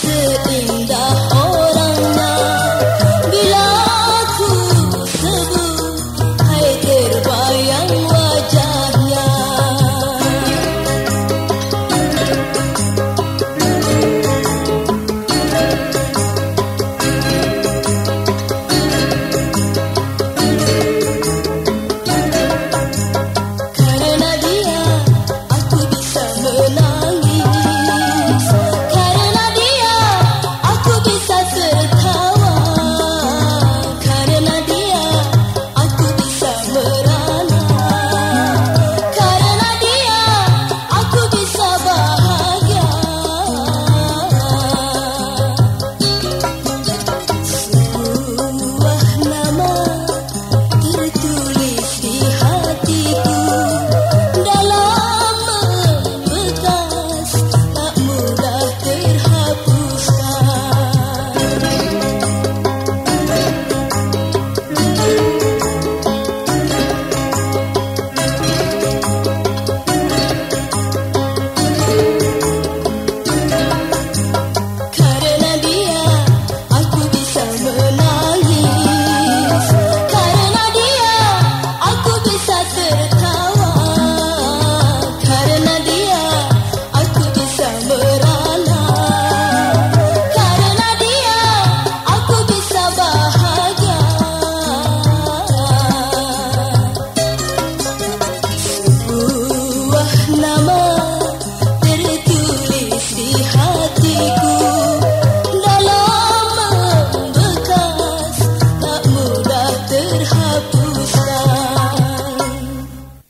Giữ. harap